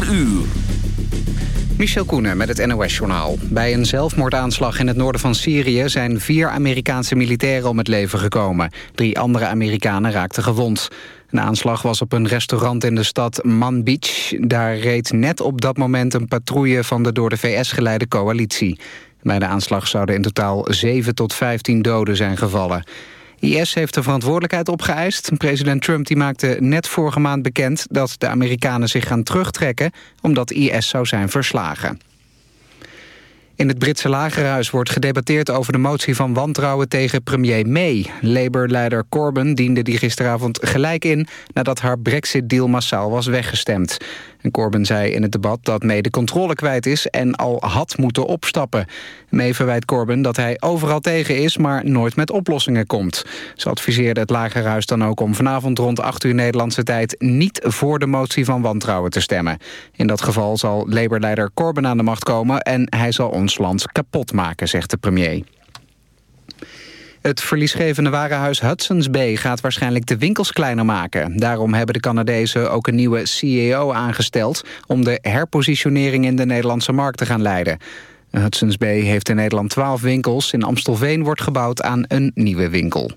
4 uur. Michel Koenen met het NOS-journaal. Bij een zelfmoordaanslag in het noorden van Syrië... zijn vier Amerikaanse militairen om het leven gekomen. Drie andere Amerikanen raakten gewond. Een aanslag was op een restaurant in de stad Manbij. Daar reed net op dat moment een patrouille... van de door de VS geleide coalitie. Bij de aanslag zouden in totaal 7 tot 15 doden zijn gevallen. IS heeft de verantwoordelijkheid opgeëist. President Trump die maakte net vorige maand bekend dat de Amerikanen zich gaan terugtrekken... omdat IS zou zijn verslagen. In het Britse lagerhuis wordt gedebatteerd over de motie van wantrouwen tegen premier May. Labour-leider Corbyn diende die gisteravond gelijk in nadat haar brexit-deal massaal was weggestemd. En Corbyn zei in het debat dat May de controle kwijt is en al had moeten opstappen. May verwijt Corbyn dat hij overal tegen is, maar nooit met oplossingen komt. Ze adviseerde het Lagerhuis dan ook om vanavond rond 8 uur Nederlandse tijd niet voor de motie van wantrouwen te stemmen. In dat geval zal Labour-leider Corbyn aan de macht komen en hij zal ons land kapot maken, zegt de premier. Het verliesgevende warenhuis Hudson's Bay gaat waarschijnlijk de winkels kleiner maken. Daarom hebben de Canadezen ook een nieuwe CEO aangesteld... om de herpositionering in de Nederlandse markt te gaan leiden. Hudson's Bay heeft in Nederland 12 winkels. In Amstelveen wordt gebouwd aan een nieuwe winkel.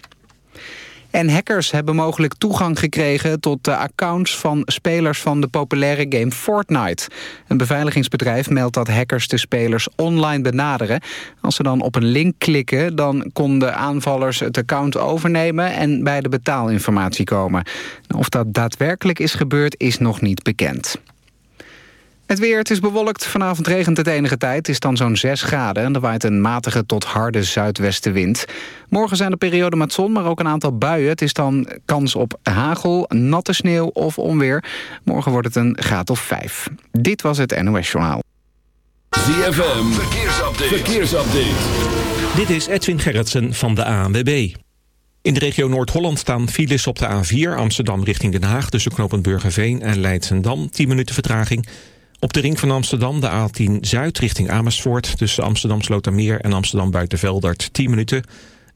En hackers hebben mogelijk toegang gekregen tot de accounts van spelers van de populaire game Fortnite. Een beveiligingsbedrijf meldt dat hackers de spelers online benaderen. Als ze dan op een link klikken, dan konden aanvallers het account overnemen en bij de betaalinformatie komen. Of dat daadwerkelijk is gebeurd, is nog niet bekend. Het weer, het is bewolkt. Vanavond regent het enige tijd. Het is dan zo'n 6 graden en er waait een matige tot harde zuidwestenwind. Morgen zijn er perioden met zon, maar ook een aantal buien. Het is dan kans op hagel, natte sneeuw of onweer. Morgen wordt het een graad of 5. Dit was het NOS Journaal. ZFM, verkeersupdate. verkeersupdate. Dit is Edwin Gerritsen van de ANWB. In de regio Noord-Holland staan files op de A4 Amsterdam richting Den Haag... tussen knooppunt Burgerveen en Leidsendam. 10 minuten vertraging... Op de ring van Amsterdam, de A10 Zuid richting Amersfoort... tussen Amsterdam Slotermeer en Amsterdam Buitenveldert 10 minuten.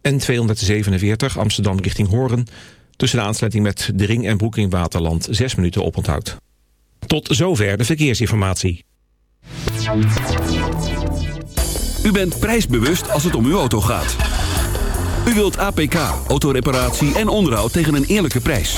En 247 Amsterdam richting Hoorn... tussen de aansluiting met de ring en broek in Waterland 6 minuten oponthoud. Tot zover de verkeersinformatie. U bent prijsbewust als het om uw auto gaat. U wilt APK, autoreparatie en onderhoud tegen een eerlijke prijs.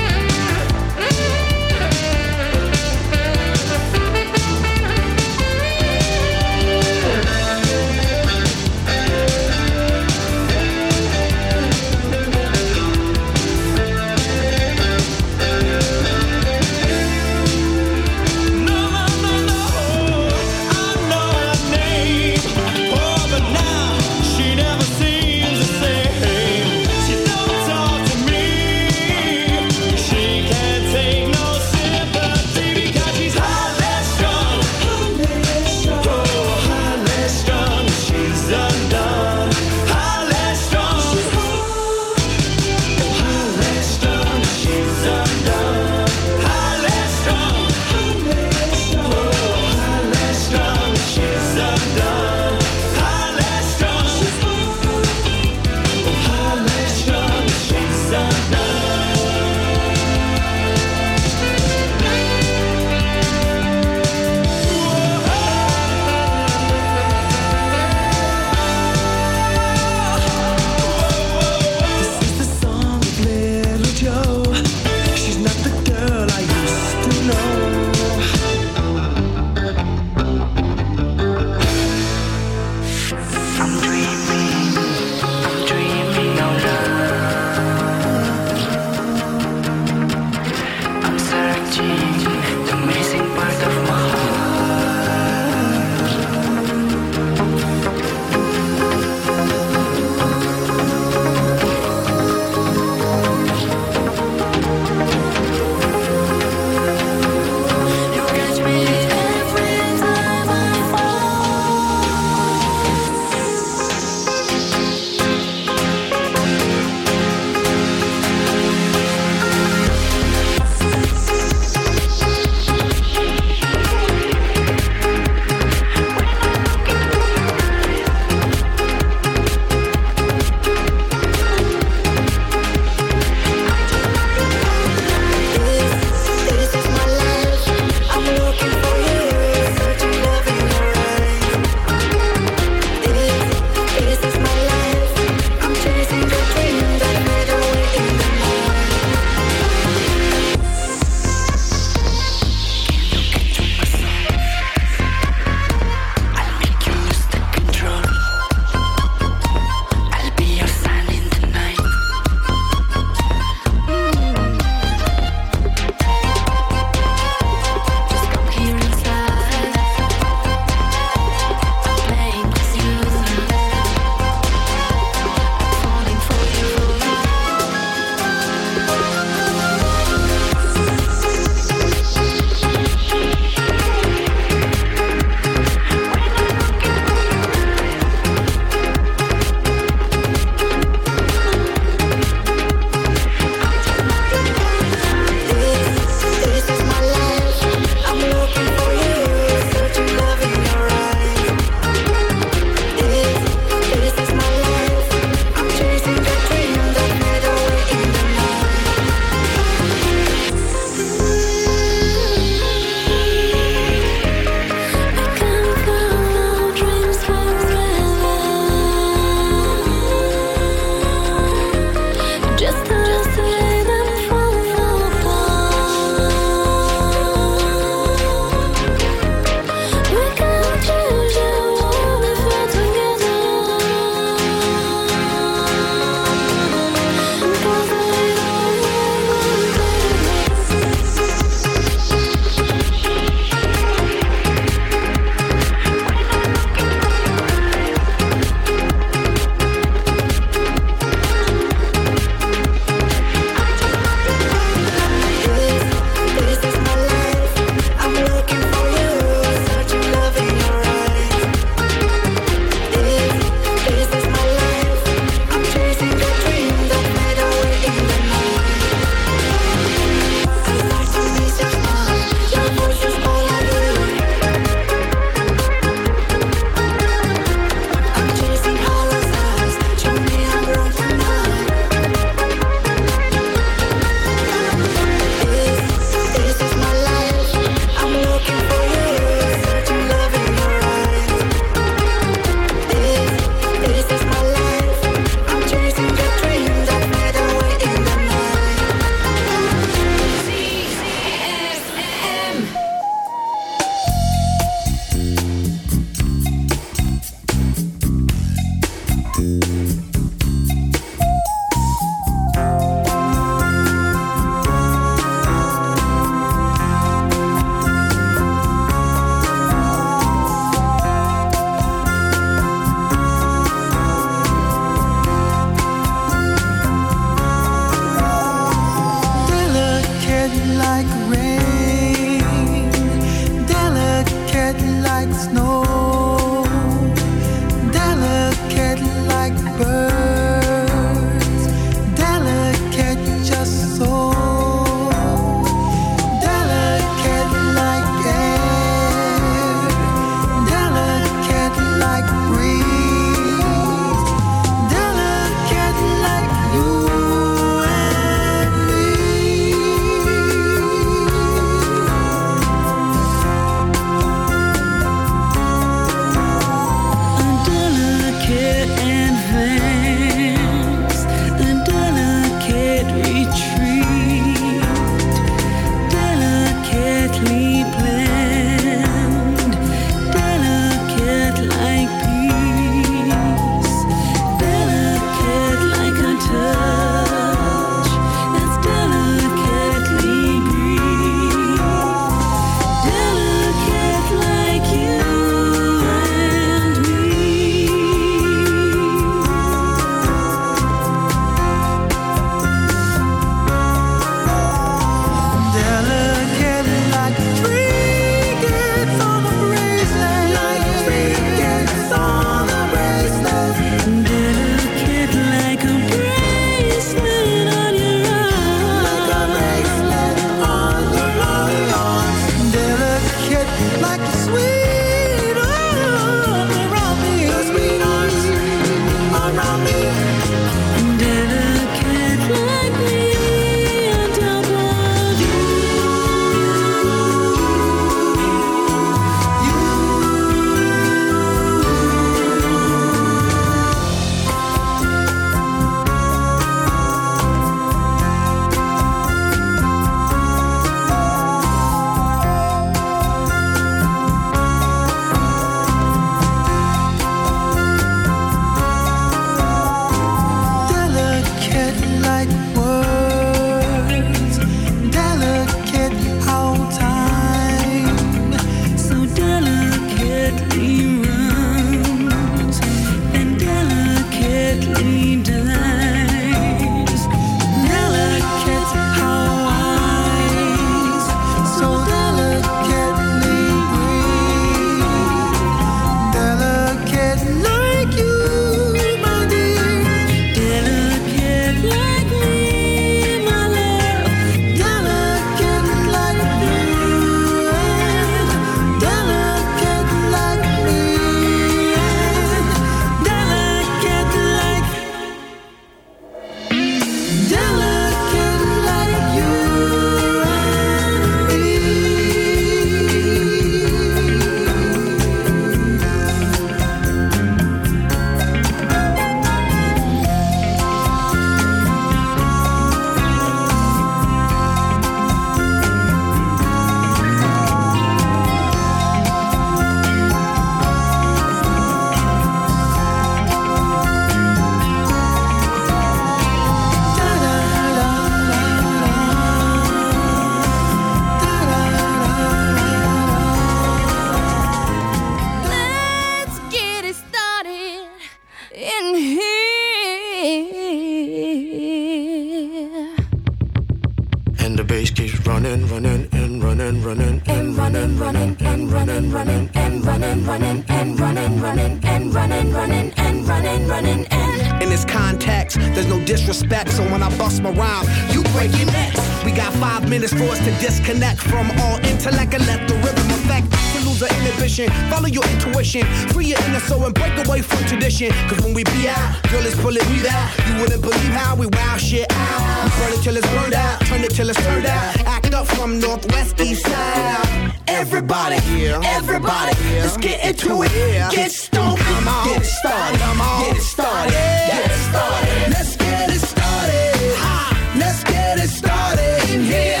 it till it's burned out, turn it till it's turned out. Act up from northwest, east side. Everybody, everybody, let's get into it. Get stoned, get it started, get it started, get it started. Let's get it started. Let's get it started in here.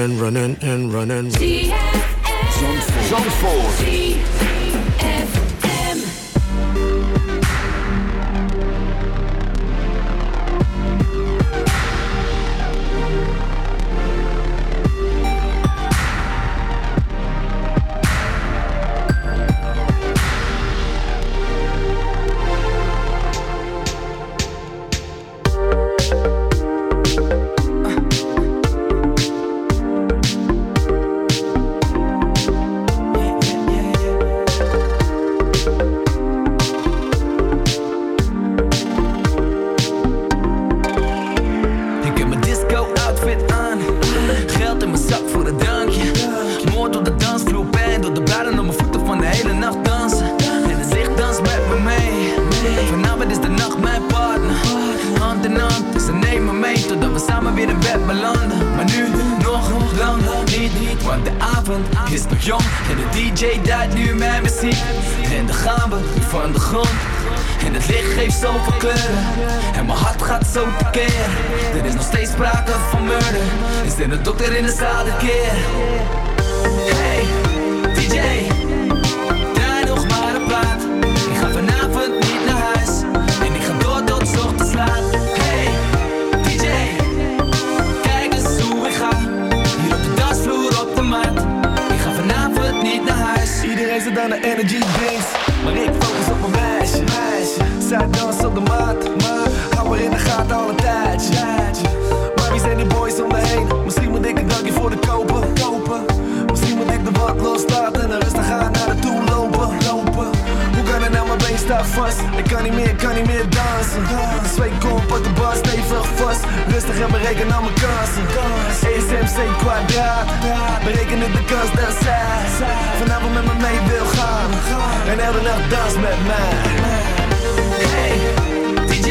Running, and running, running, and running. Zandvoort. Hele nacht dansen. En het licht danst met me mee. Vanavond is de nacht mijn partner. Hand in hand, ze nemen mee Totdat we samen weer in bed belanden. Maar nu nog lang niet Want de avond is nog jong. En de DJ duidt nu mijn muziek. En dan gaan we van de grond. En het licht geeft zoveel kleuren. En mijn hart gaat zo tekeer. Er is nog steeds sprake van murder. Is er een dokter in de zaal de keer. Hey, Iedereen zit aan de energy drinks. Maar ik focus op mijn meisje, meisje. Zij danst op de maat, maar hou haar in de gaten al een tijdje. Maar wie zijn die boys om me heen? Misschien moet ik een drankje voor de kopen, kopen. Misschien moet ik de wat loslaten en rustig aan naar de toe Ik kan niet meer, kan niet meer dansen. De zweet komt op de bar, stevig vast. Rustig en bereken al mijn kansen. ESMC kwadraat. Berekenen de kans dat zij Vanavond met me mee wil gaan. En elke nacht dans met mij. Hey, DJ,